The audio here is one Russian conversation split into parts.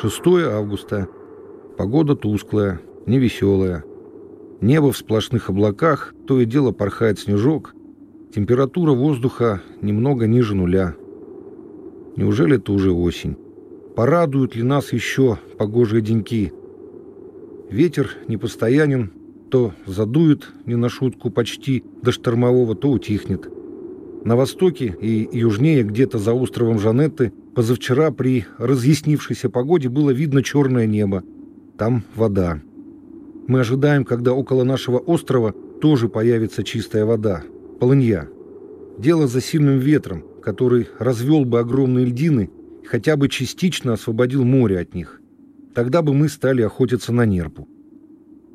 6 августа. Погода тусклая, невеселая. Небо в сплошных облаках, то и дело порхает снежок. Температура воздуха немного ниже нуля. Неужели это уже осень? Порадуют ли нас еще погожие деньки? Ветер непостоянен, то задует не на шутку почти до штормового, то утихнет. На востоке и южнее, где-то за островом Жанетты, позавчера при разъяснившейся погоде было видно черное небо. Там вода. Мы ожидаем, когда около нашего острова тоже появится чистая вода. Полынья. Дело за сильным ветром, который развел бы огромные льдины и хотя бы частично освободил море от них. Тогда бы мы стали охотиться на нерпу.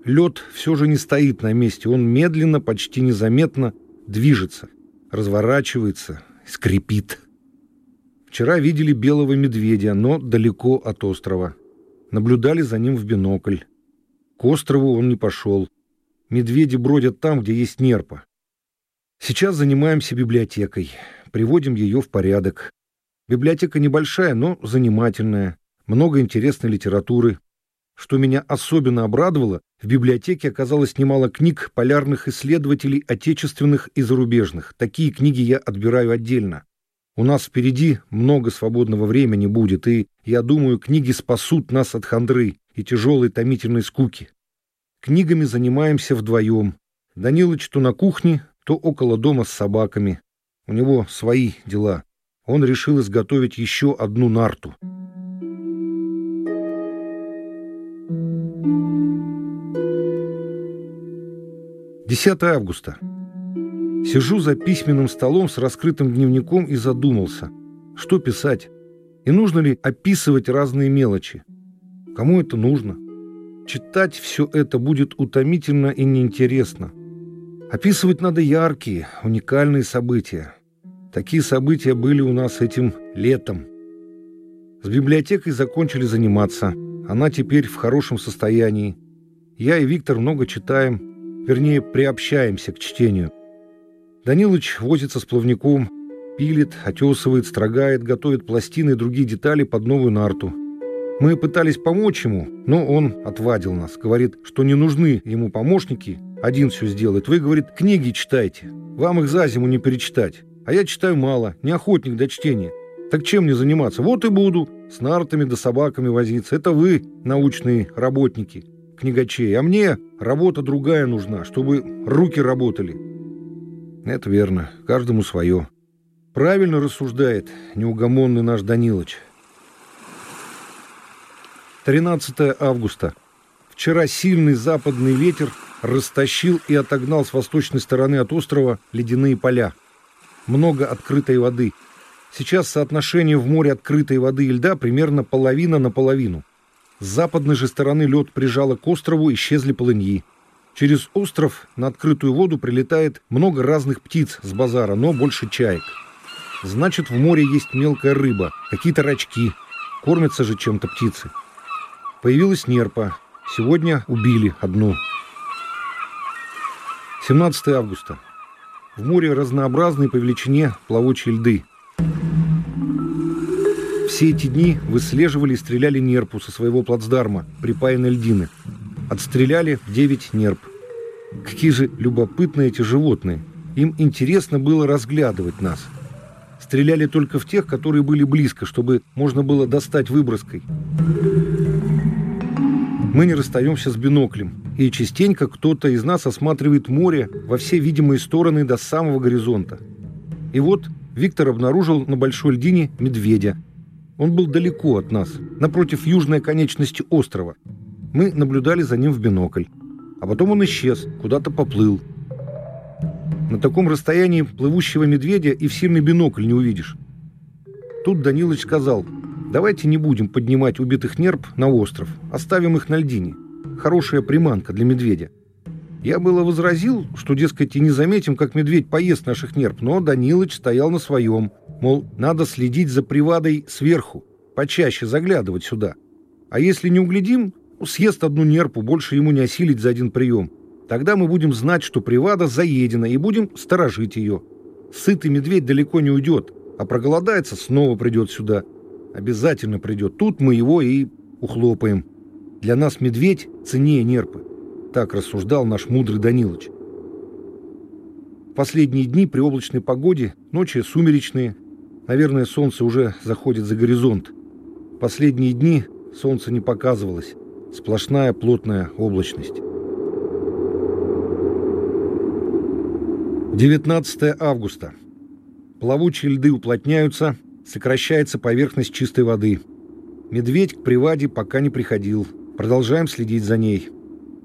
Лед все же не стоит на месте, он медленно, почти незаметно движется, разворачивается, скрипит. Вчера видели белого медведя, но далеко от острова. Наблюдали за ним в бинокль. К острову он не пошел. Медведи бродят там, где есть нерпа. Сейчас занимаемся библиотекой, приводим ее в порядок. Библиотека небольшая, но занимательная, много интересной литературы. Что меня особенно обрадовало, в библиотеке оказалось немало книг полярных исследователей отечественных и зарубежных. Такие книги я отбираю отдельно. У нас впереди много свободного времени будет, и, я думаю, книги спасут нас от хандры и тяжелой томительной скуки. Книгами занимаемся вдвоем. Данилыч то на кухне, то около дома с собаками. У него свои дела. Он решил изготовить еще одну нарту. Десятое августа. Сижу за письменным столом с раскрытым дневником и задумался, что писать, и нужно ли описывать разные мелочи. Кому это нужно? Читать все это будет утомительно и неинтересно. Описывать надо яркие, уникальные события. Такие события были у нас этим летом. С библиотекой закончили заниматься. Она теперь в хорошем состоянии. Я и Виктор много читаем, вернее, приобщаемся к чтению. Данилыч возится с плавником, пилит, отесывает, строгает, готовит пластины и другие детали под новую нарту. Мы пытались помочь ему, но он отвадил нас. Говорит, что не нужны ему помощники, один все сделает. Вы, говорит, книги читайте. Вам их за зиму не перечитать. А я читаю мало, не охотник до чтения. Так чем мне заниматься? Вот и буду с нартами да собаками возиться. Это вы, научные работники, книгачей. А мне работа другая нужна, чтобы руки работали. Это верно, каждому свое. Правильно рассуждает неугомонный наш Данилыч. 13 августа. Вчера сильный западный ветер растащил и отогнал с восточной стороны от острова ледяные поля. Много открытой воды. Сейчас соотношение в море открытой воды и льда примерно половина на половину. С западной же стороны лед прижало к острову, исчезли полыньи. Через остров на открытую воду прилетает много разных птиц с базара, но больше чаек. Значит, в море есть мелкая рыба, какие-то рачки. Кормятся же чем-то птицы. Появилась нерпа. Сегодня убили одну. 17 августа. В море разнообразные по величине плавучие льды. Все эти дни выслеживали и стреляли нерпу со своего плацдарма, припаянной льдины. Отстреляли 9 нерп. Какие же любопытные эти животные. Им интересно было разглядывать нас. Стреляли только в тех, которые были близко, чтобы можно было достать выброской. Мы не расстаемся с биноклем, и частенько кто-то из нас осматривает море во все видимые стороны до самого горизонта. И вот Виктор обнаружил на большой льдине медведя. Он был далеко от нас, напротив южной конечности острова. Мы наблюдали за ним в бинокль. А потом он исчез, куда-то поплыл. На таком расстоянии плывущего медведя и в сильный бинокль не увидишь. Тут Данилыч сказал – Давайте не будем поднимать убитых нерп на остров, оставим их на льдине. Хорошая приманка для медведя. Я было возразил, что, дескать, и не заметим, как медведь поест наших нерп, но Данилыч стоял на своем. Мол, надо следить за привадой сверху, почаще заглядывать сюда. А если не углядим, съест одну нерпу, больше ему не осилить за один прием. Тогда мы будем знать, что привада заедена, и будем сторожить ее. Сытый медведь далеко не уйдет, а проголодается, снова придет сюда. Обязательно придет. Тут мы его и ухлопаем. Для нас медведь ценнее нерпы. Так рассуждал наш мудрый Данилыч. В последние дни при облачной погоде, ночи сумеречные. Наверное, солнце уже заходит за горизонт. Последние дни солнце не показывалось. Сплошная плотная облачность. 19 августа. Плавучие льды уплотняются, сокращается поверхность чистой воды. Медведь к приваде пока не приходил. Продолжаем следить за ней.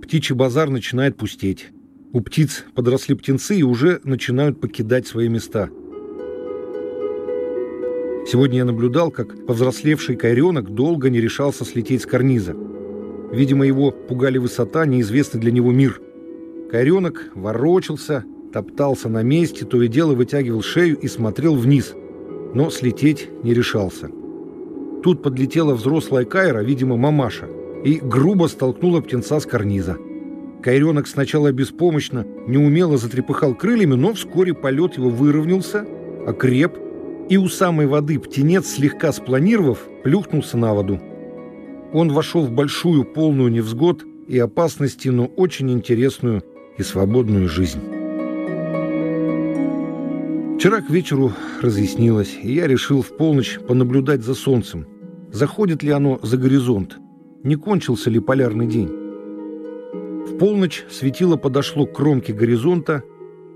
Птичий базар начинает пустеть. У птиц подросли птенцы и уже начинают покидать свои места. Сегодня я наблюдал, как повзрослевший кайренок долго не решался слететь с карниза. Видимо, его пугали высота, неизвестный для него мир. Кайренок ворочался, топтался на месте, то и дело вытягивал шею и смотрел вниз, но слететь не решался. Тут подлетела взрослая Кайра, видимо, мамаша, и грубо столкнула птенца с карниза. Кайренок сначала беспомощно, неумело затрепыхал крыльями, но вскоре полет его выровнялся, окреп, и у самой воды птенец, слегка спланировав, плюхнулся на воду. Он вошел в большую, полную невзгод и опасности, но очень интересную и свободную жизнь. Вчера к вечеру разъяснилось, и я решил в полночь понаблюдать за солнцем. Заходит ли оно за горизонт? Не кончился ли полярный день? В полночь светило подошло к кромке горизонта,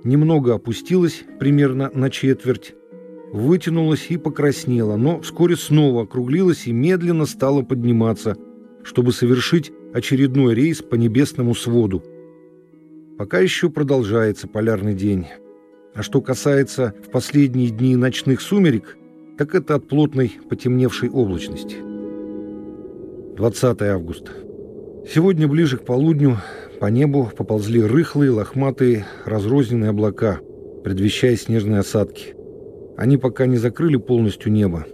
немного опустилось, примерно на четверть, вытянулось и покраснело, но вскоре снова округлилось и медленно стало подниматься, чтобы совершить очередной рейс по небесному своду. Пока еще продолжается полярный день. А что касается в последние дни ночных сумерек, так это от плотной потемневшей облачности. 20 августа. Сегодня ближе к полудню по небу поползли рыхлые, лохматые, разрозненные облака, предвещая снежные осадки. Они пока не закрыли полностью небо.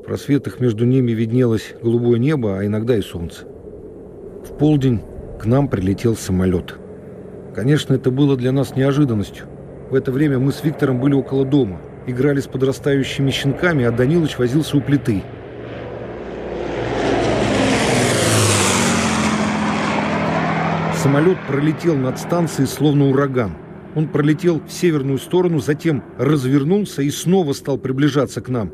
В просветах между ними виднелось голубое небо, а иногда и солнце. В полдень к нам прилетел самолет. Конечно, это было для нас неожиданностью – в это время мы с Виктором были около дома, играли с подрастающими щенками, а Данилыч возился у плиты. Самолет пролетел над станцией, словно ураган. Он пролетел в северную сторону, затем развернулся и снова стал приближаться к нам.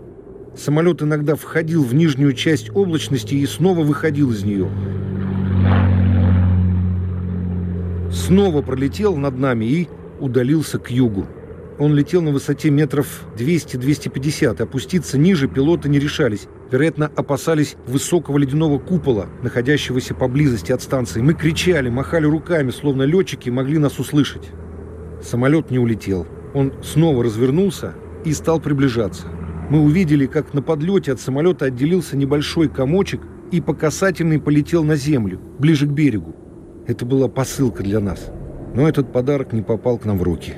Самолет иногда входил в нижнюю часть облачности и снова выходил из нее. Снова пролетел над нами и удалился к югу. Он летел на высоте метров 200-250. Опуститься ниже пилоты не решались. Вероятно, опасались высокого ледяного купола, находящегося поблизости от станции. Мы кричали, махали руками, словно летчики могли нас услышать. Самолет не улетел. Он снова развернулся и стал приближаться. Мы увидели, как на подлете от самолета отделился небольшой комочек и по касательной полетел на землю, ближе к берегу. Это была посылка для нас. Но этот подарок не попал к нам в руки.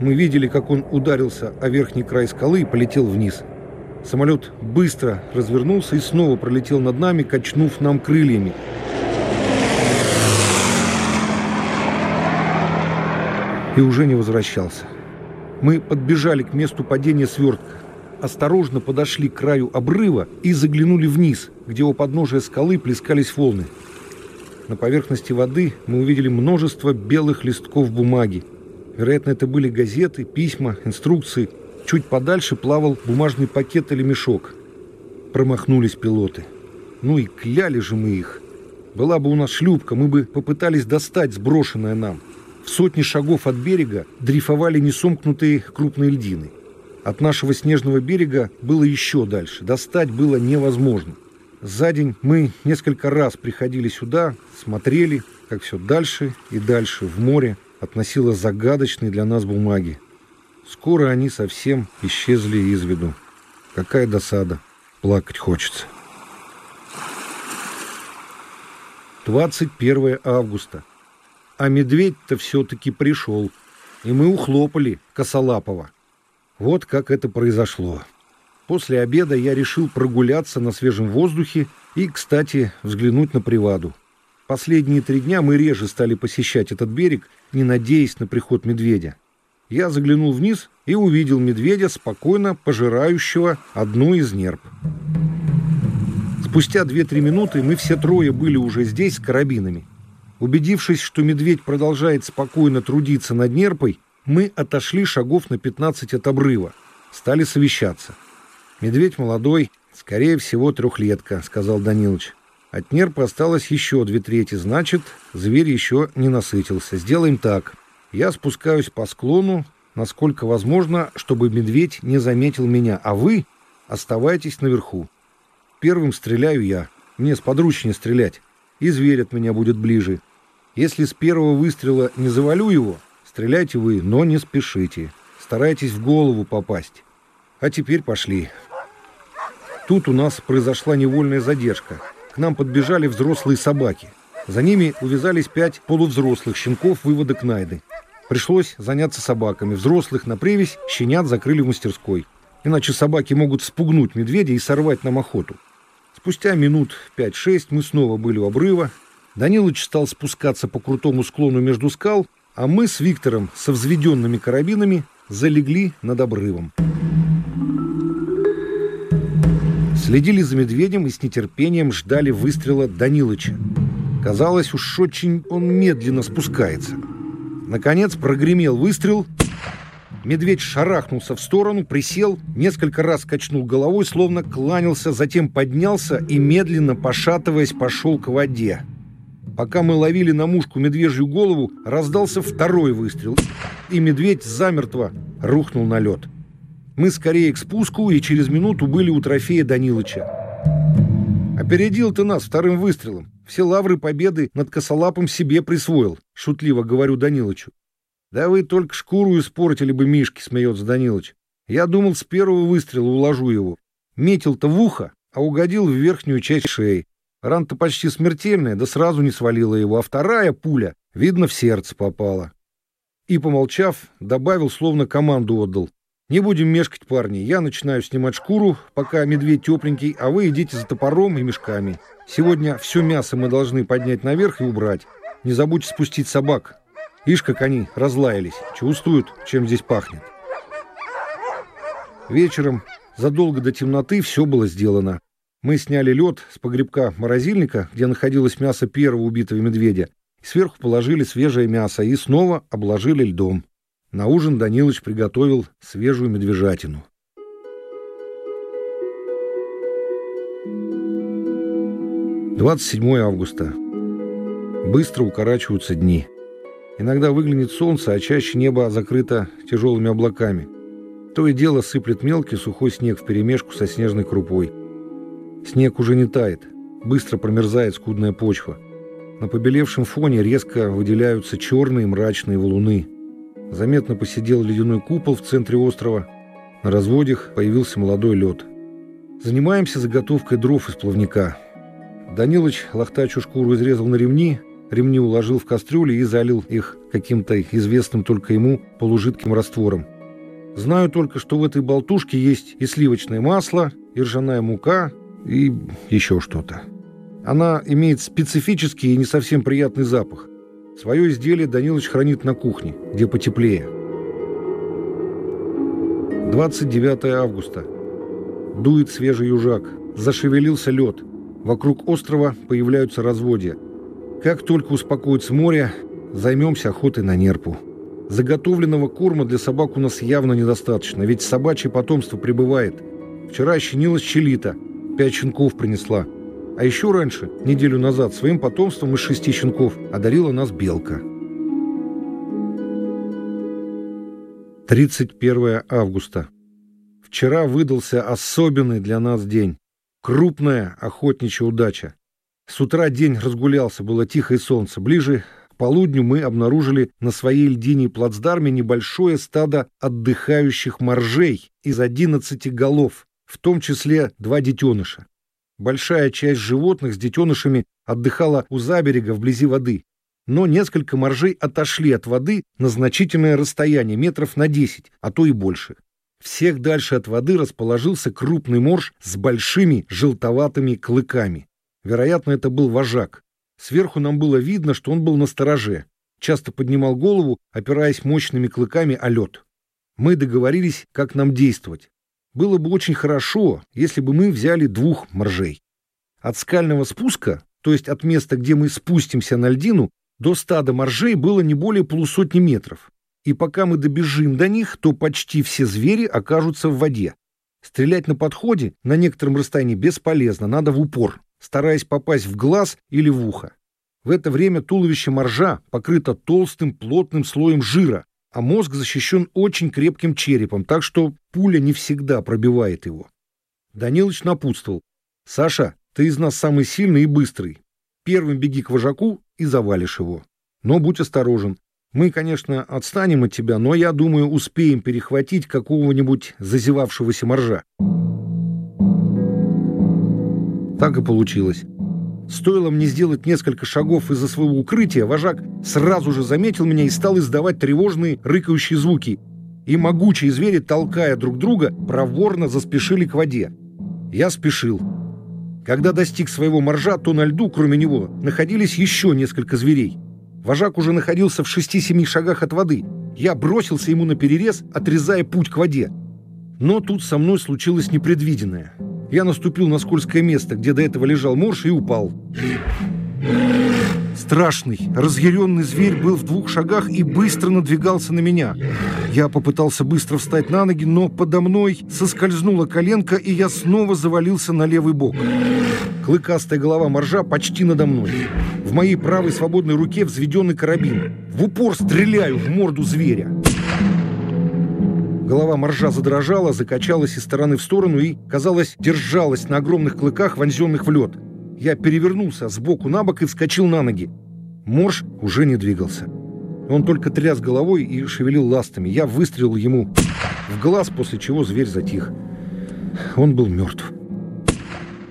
Мы видели, как он ударился о верхний край скалы и полетел вниз. Самолет быстро развернулся и снова пролетел над нами, качнув нам крыльями. И уже не возвращался. Мы подбежали к месту падения свертка, осторожно подошли к краю обрыва и заглянули вниз, где у подножия скалы плескались волны. На поверхности воды мы увидели множество белых листков бумаги. Вероятно, это были газеты, письма, инструкции. Чуть подальше плавал бумажный пакет или мешок. Промахнулись пилоты. Ну и кляли же мы их. Была бы у нас шлюпка, мы бы попытались достать сброшенное нам. В сотни шагов от берега дрейфовали несомкнутые крупные льдины. От нашего снежного берега было еще дальше. Достать было невозможно. За день мы несколько раз приходили сюда, смотрели, как все дальше и дальше в море относило загадочные для нас бумаги. Скоро они совсем исчезли из виду. Какая досада. Плакать хочется. 21 августа. А медведь-то все-таки пришел. И мы ухлопали Косолапова. Вот как это произошло. После обеда я решил прогуляться на свежем воздухе и, кстати, взглянуть на приваду. Последние три дня мы реже стали посещать этот берег, не надеясь на приход медведя. Я заглянул вниз и увидел медведя, спокойно пожирающего одну из нерп. С Спустя 2-3 минуты мы все трое были уже здесь с карабинами. Убедившись, что медведь продолжает спокойно трудиться над нерпой, мы отошли шагов на 15 от обрыва. Стали совещаться. «Медведь молодой, скорее всего, трехлетка», — сказал Данилович. От нерпы осталось еще две трети, значит, зверь еще не насытился. Сделаем так. Я спускаюсь по склону, насколько возможно, чтобы медведь не заметил меня, а вы оставайтесь наверху. Первым стреляю я. Мне сподручнее стрелять. И зверь от меня будет ближе. Если с первого выстрела не завалю его, стреляйте вы, но не спешите. Старайтесь в голову попасть. А теперь пошли. Тут у нас произошла невольная задержка. К нам подбежали взрослые собаки. За ними увязались пять полувзрослых щенков выводок Найды. Пришлось заняться собаками. Взрослых на привязь щенят закрыли в мастерской. Иначе собаки могут спугнуть медведя и сорвать нам охоту. Спустя минут 5-6 мы снова были у обрыва. Данилыч стал спускаться по крутому склону между скал, а мы с Виктором со взведенными карабинами залегли над обрывом. Следили за медведем и с нетерпением ждали выстрела Данилыча. Казалось, уж очень он медленно спускается. Наконец прогремел выстрел. Медведь шарахнулся в сторону, присел, несколько раз качнул головой, словно кланялся, затем поднялся и, медленно пошатываясь, пошел к воде. Пока мы ловили на мушку медвежью голову, раздался второй выстрел, и медведь замертво рухнул на лед. Мы скорее к спуску и через минуту были у трофея Данилыча. «Опередил ты нас вторым выстрелом. Все лавры победы над косолапом себе присвоил», — шутливо говорю Данилычу. «Да вы только шкуру испортили бы Мишки», — смеется Данилыч. «Я думал, с первого выстрела уложу его. Метил-то в ухо, а угодил в верхнюю часть шеи. Ран-то почти смертельная, да сразу не свалила его, а вторая пуля, видно, в сердце попала». И, помолчав, добавил, словно команду отдал. Не будем мешкать, парни. Я начинаю снимать шкуру, пока медведь тепленький, а вы идите за топором и мешками. Сегодня все мясо мы должны поднять наверх и убрать. Не забудьте спустить собак. Ишь, как они разлаялись. Чувствуют, чем здесь пахнет. Вечером, задолго до темноты, все было сделано. Мы сняли лед с погребка морозильника, где находилось мясо первого убитого медведя, сверху положили свежее мясо и снова обложили льдом. На ужин Данилыч приготовил свежую медвежатину. Двадцать седьмое августа. Быстро укорачиваются дни. Иногда выглянет солнце, а чаще небо закрыто тяжелыми облаками. То и дело сыплет мелкий сухой снег вперемешку со снежной крупой. Снег уже не тает, быстро промерзает скудная почва. На побелевшем фоне резко выделяются черные мрачные валуны – Заметно посидел ледяной купол в центре острова. На разводях появился молодой лед. Занимаемся заготовкой дров из плавника. Данилыч лохтачу шкуру изрезал на ремни, ремни уложил в кастрюли и залил их каким-то известным только ему полужидким раствором. Знаю только, что в этой болтушке есть и сливочное масло, и ржаная мука, и еще что-то. Она имеет специфический и не совсем приятный запах. Свое изделие Данилович хранит на кухне, где потеплее. 29 августа. Дует свежий южак. Зашевелился лед. Вокруг острова появляются разводья. Как только успокоится море, займемся охотой на нерпу. Заготовленного корма для собак у нас явно недостаточно, ведь собачье потомство прибывает. Вчера щенилась челита, пять щенков принесла. А еще раньше, неделю назад, своим потомством из шести щенков одарила нас белка. 31 августа. Вчера выдался особенный для нас день. Крупная охотничья удача. С утра день разгулялся, было тихое солнце. Ближе к полудню мы обнаружили на своей льдине плацдарме небольшое стадо отдыхающих моржей из 11 голов, в том числе два детеныша. Большая часть животных с детенышами отдыхала у заберега вблизи воды. Но несколько моржей отошли от воды на значительное расстояние, метров на 10, а то и больше. Всех дальше от воды расположился крупный морж с большими желтоватыми клыками. Вероятно, это был вожак. Сверху нам было видно, что он был на стороже. Часто поднимал голову, опираясь мощными клыками о лед. Мы договорились, как нам действовать. Было бы очень хорошо, если бы мы взяли двух моржей. От скального спуска, то есть от места, где мы спустимся на льдину, до стада моржей было не более полусотни метров. И пока мы добежим до них, то почти все звери окажутся в воде. Стрелять на подходе на некотором расстоянии бесполезно, надо в упор, стараясь попасть в глаз или в ухо. В это время туловище моржа покрыто толстым плотным слоем жира, а мозг защищен очень крепким черепом, так что пуля не всегда пробивает его. Данилыч напутствовал. «Саша, ты из нас самый сильный и быстрый. Первым беги к вожаку и завалишь его. Но будь осторожен. Мы, конечно, отстанем от тебя, но, я думаю, успеем перехватить какого-нибудь зазевавшегося моржа». Так и получилось. Стоило мне сделать несколько шагов из-за своего укрытия, вожак сразу же заметил меня и стал издавать тревожные рыкающие звуки. И могучие звери, толкая друг друга, проворно заспешили к воде. Я спешил. Когда достиг своего моржа, то на льду, кроме него, находились еще несколько зверей. Вожак уже находился в шести-семи шагах от воды. Я бросился ему на перерез, отрезая путь к воде. Но тут со мной случилось непредвиденное. Я наступил на скользкое место, где до этого лежал морж, и упал. Страшный, разъяренный зверь был в двух шагах и быстро надвигался на меня. Я попытался быстро встать на ноги, но подо мной соскользнула коленка, и я снова завалился на левый бок. Клыкастая голова моржа почти надо мной. В моей правой свободной руке взведенный карабин. В упор стреляю в морду зверя. Голова моржа задрожала, закачалась из стороны в сторону и, казалось, держалась на огромных клыках, вонзенных в лед. Я перевернулся сбоку на бок и вскочил на ноги. Морж уже не двигался. Он только тряс головой и шевелил ластами. Я выстрелил ему в глаз, после чего зверь затих. Он был мертв.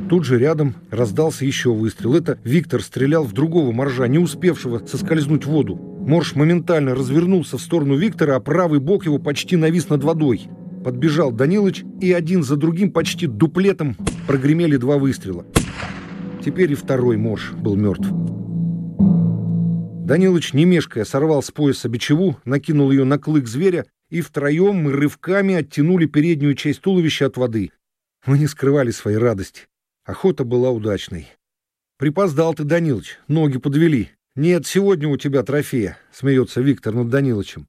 Тут же рядом раздался еще выстрел. Это Виктор стрелял в другого моржа, не успевшего соскользнуть в воду. Морж моментально развернулся в сторону Виктора, а правый бок его почти навис над водой. Подбежал Данилыч, и один за другим почти дуплетом прогремели два выстрела. Теперь и второй морж был мертв. Данилыч, не мешкая, сорвал с пояса бичеву, накинул ее на клык зверя, и втроем мы рывками оттянули переднюю часть туловища от воды. Мы не скрывали своей радости. Охота была удачной. «Припоздал ты, Данилыч, ноги подвели», «Нет, сегодня у тебя трофея», — смеется Виктор над Данилычем.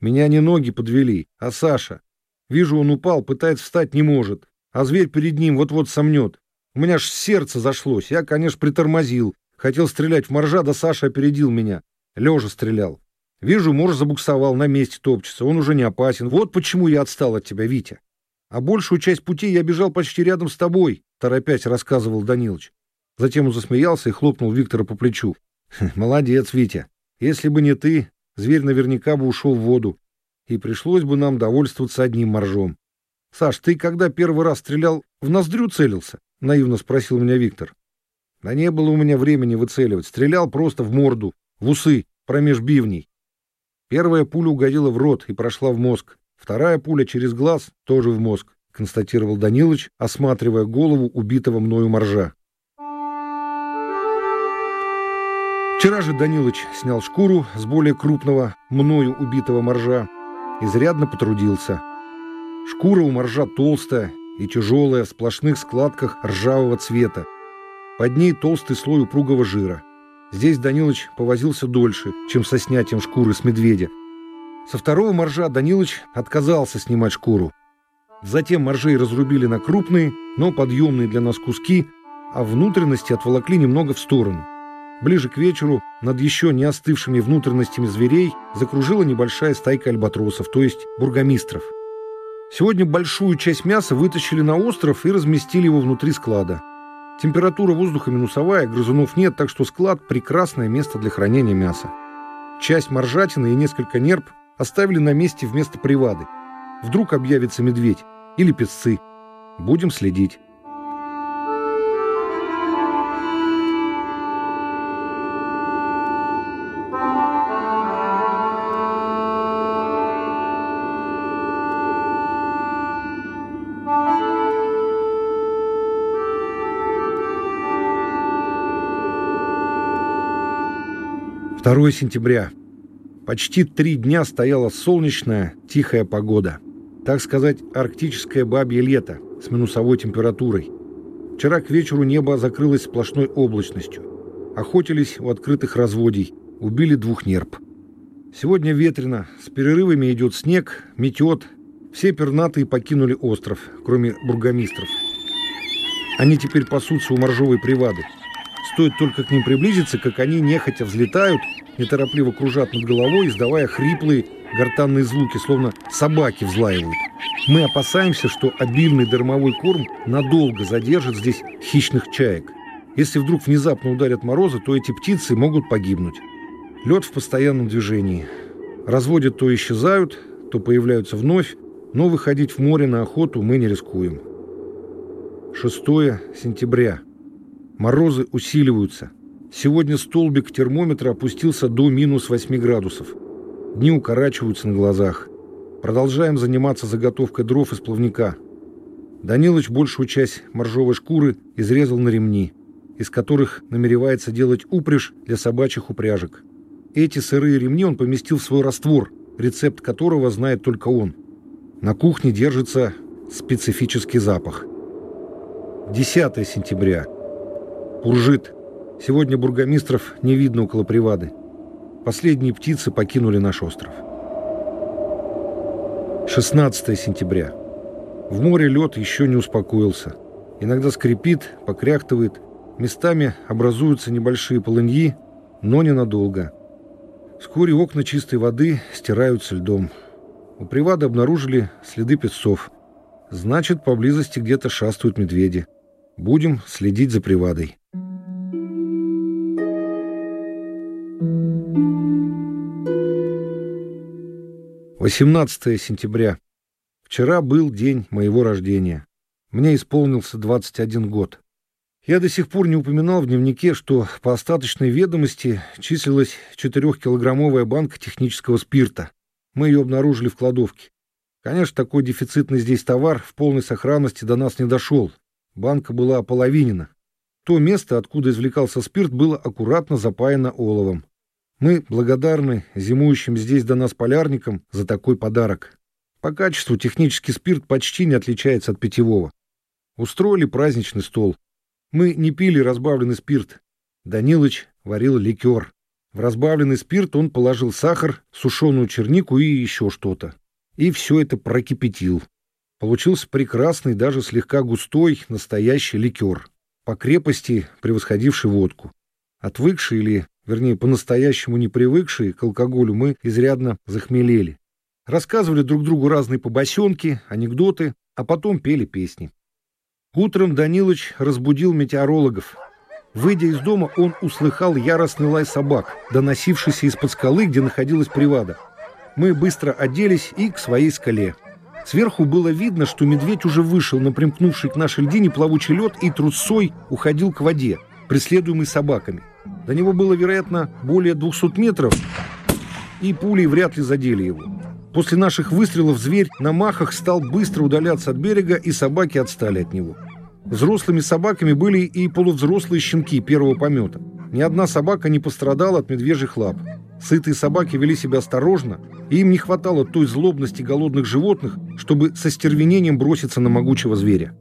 «Меня не ноги подвели, а Саша. Вижу, он упал, пытается встать, не может. А зверь перед ним вот-вот сомнет. У меня аж сердце зашлось. Я, конечно, притормозил. Хотел стрелять в моржа, да Саша опередил меня. Лежа стрелял. Вижу, морж забуксовал, на месте топчется. Он уже не опасен. Вот почему я отстал от тебя, Витя. А большую часть пути я бежал почти рядом с тобой, торопясь рассказывал Данилыч. Затем он засмеялся и хлопнул Виктора по плечу. Молодец, Витя. Если бы не ты, зверь наверняка бы ушел в воду, и пришлось бы нам довольствоваться одним моржом. Саш, ты когда первый раз стрелял, в ноздрю целился? Наивно спросил меня Виктор. Да не было у меня времени выцеливать. Стрелял просто в морду, в усы, промеж бивней. Первая пуля угодила в рот и прошла в мозг. Вторая пуля через глаз тоже в мозг, констатировал Данилыч, осматривая голову убитого мною моржа. Вчера же Данилыч снял шкуру с более крупного, мною убитого моржа. Изрядно потрудился. Шкура у моржа толстая и тяжелая, в сплошных складках ржавого цвета. Под ней толстый слой упругого жира. Здесь Данилыч повозился дольше, чем со снятием шкуры с медведя. Со второго моржа Данилыч отказался снимать шкуру. Затем моржей разрубили на крупные, но подъемные для нас куски, а внутренности отволокли немного в сторону. Ближе к вечеру над еще не остывшими внутренностями зверей закружила небольшая стайка альбатросов, то есть бургомистров. Сегодня большую часть мяса вытащили на остров и разместили его внутри склада. Температура воздуха минусовая, грызунов нет, так что склад – прекрасное место для хранения мяса. Часть моржатины и несколько нерп оставили на месте вместо привады. Вдруг объявится медведь или песцы. Будем следить. Второе сентября. Почти три дня стояла солнечная, тихая погода. Так сказать, арктическое бабье лето с минусовой температурой. Вчера к вечеру небо закрылось сплошной облачностью. Охотились у открытых разводий, убили двух нерп. Сегодня ветрено, с перерывами идет снег, метет. Все пернатые покинули остров, кроме бургомистров. Они теперь пасутся у моржовой привады. Стоит только к ним приблизиться, как они нехотя взлетают, неторопливо кружат над головой, издавая хриплые гортанные звуки, словно собаки взлаивают. Мы опасаемся, что обильный дармовой корм надолго задержит здесь хищных чаек. Если вдруг внезапно ударят морозы, то эти птицы могут погибнуть. Лед в постоянном движении. Разводят то исчезают, то появляются вновь, но выходить в море на охоту мы не рискуем. 6 сентября. Морозы усиливаются. Сегодня столбик термометра опустился до минус 8 градусов. Дни укорачиваются на глазах. Продолжаем заниматься заготовкой дров из плавника. Данилыч большую часть моржовой шкуры изрезал на ремни, из которых намеревается делать упряжь для собачьих упряжек. Эти сырые ремни он поместил в свой раствор, рецепт которого знает только он. На кухне держится специфический запах. 10 сентября. Уржит. Сегодня бургомистров не видно около привады. Последние птицы покинули наш остров. 16 сентября. В море лед еще не успокоился. Иногда скрипит, покряхтывает. Местами образуются небольшие полыньи, но ненадолго. Вскоре окна чистой воды стираются льдом. У привада обнаружили следы песцов. Значит, поблизости где-то шастают медведи. Будем следить за привадой. Восемнадцатое сентября. Вчера был день моего рождения. Мне исполнился 21 год. Я до сих пор не упоминал в дневнике, что по остаточной ведомости числилась четырехкилограммовая банка технического спирта. Мы ее обнаружили в кладовке. Конечно, такой дефицитный здесь товар в полной сохранности до нас не дошел. Банка была ополовинена. То место, откуда извлекался спирт, было аккуратно запаяно оловом. Мы благодарны зимующим здесь до нас полярникам за такой подарок. По качеству технический спирт почти не отличается от питьевого. Устроили праздничный стол. Мы не пили разбавленный спирт. Данилыч варил ликер. В разбавленный спирт он положил сахар, сушеную чернику и еще что-то. И все это прокипятил. Получился прекрасный, даже слегка густой, настоящий ликер, по крепости превосходивший водку. Отвыкшие или, вернее, по-настоящему не привыкшие к алкоголю, мы изрядно захмелели. Рассказывали друг другу разные побосенки, анекдоты, а потом пели песни. Утром Данилыч разбудил метеорологов. Выйдя из дома, он услыхал яростный лай собак, доносившийся из-под скалы, где находилась привада. Мы быстро оделись и к своей скале. Сверху было видно, что медведь уже вышел на примкнувший к нашей льдине плавучий лед и трусой уходил к воде, преследуемый собаками. До него было, вероятно, более 200 метров, и пули вряд ли задели его. После наших выстрелов зверь на махах стал быстро удаляться от берега, и собаки отстали от него. Взрослыми собаками были и полувзрослые щенки первого помета. Ни одна собака не пострадала от медвежьих лап. Сытые собаки вели себя осторожно, и им не хватало той злобности голодных животных, чтобы со стервенением броситься на могучего зверя.